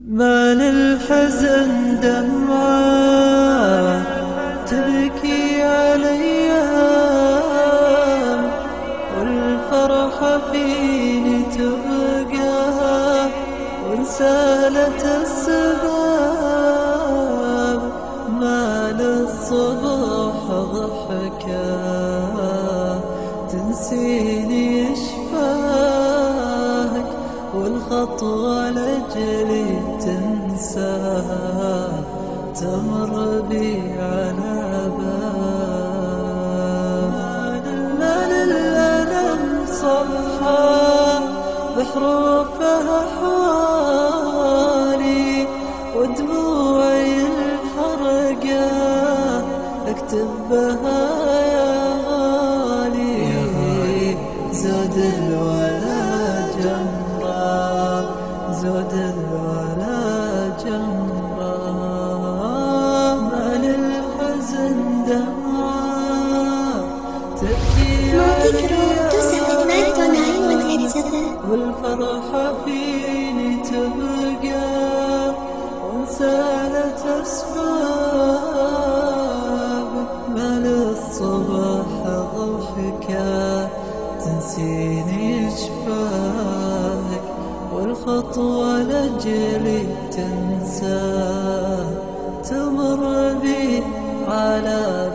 ما للحزن دمعة تبكي علي والفرحة فيني تبقى وانسالت السباب ما للصبح ضحكة تنسيني اشفاك والخطوة لجلي تنسى تمر بي على باب ما للألم صفحة بحروفها حوالي ودموعي الحرقة اكتب بها يا غالي زود الولا جمرة زود الولا جمرة ما للحزن دمعة تبكي 279 والفرحة فيني تبقى. وانسالت أسباب ما للصبح ضحكة تنسيني شفاك والخطوة لجلي تنسى تمر بي على